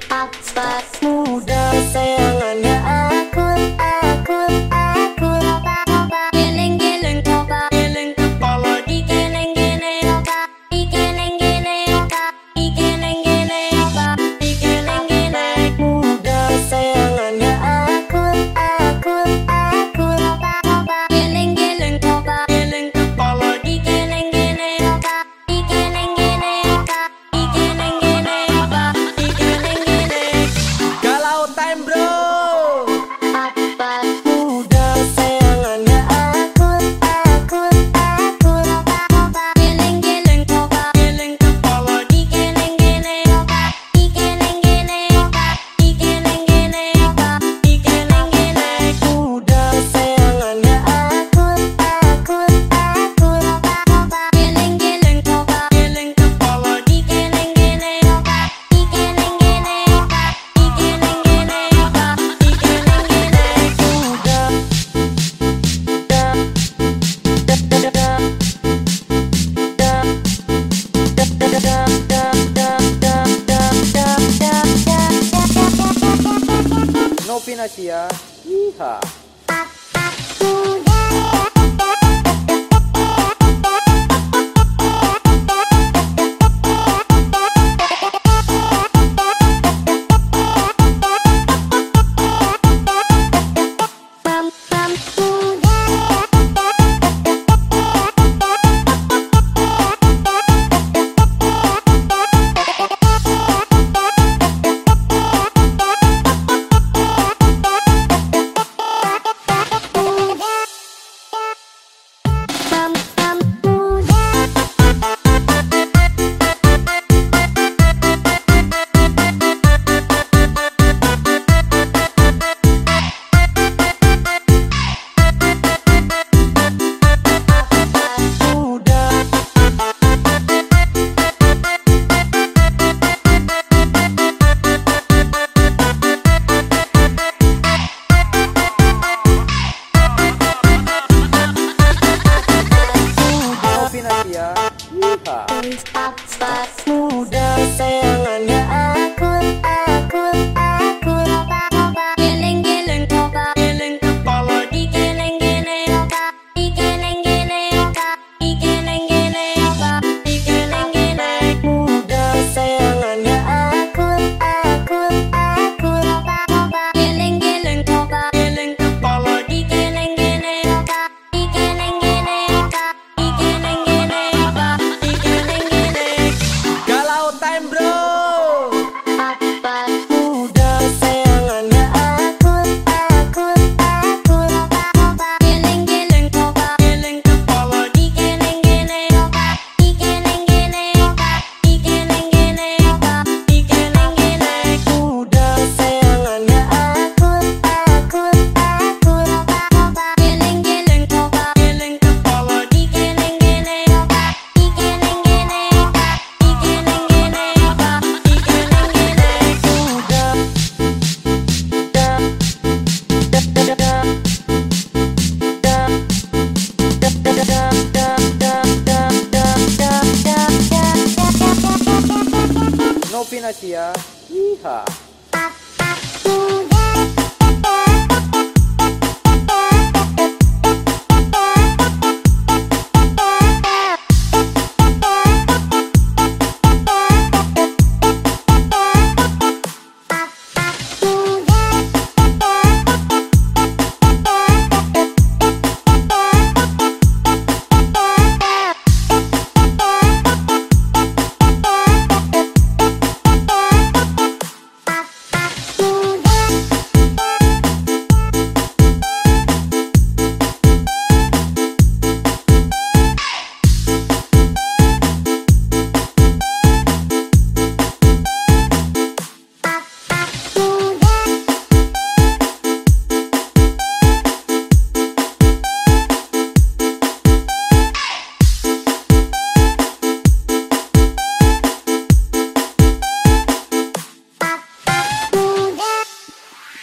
Pop, spot, smooth, say Nanopi na siya. Yeehaw! I'm Hip hop. Muda saya. na siya. Yeehaw!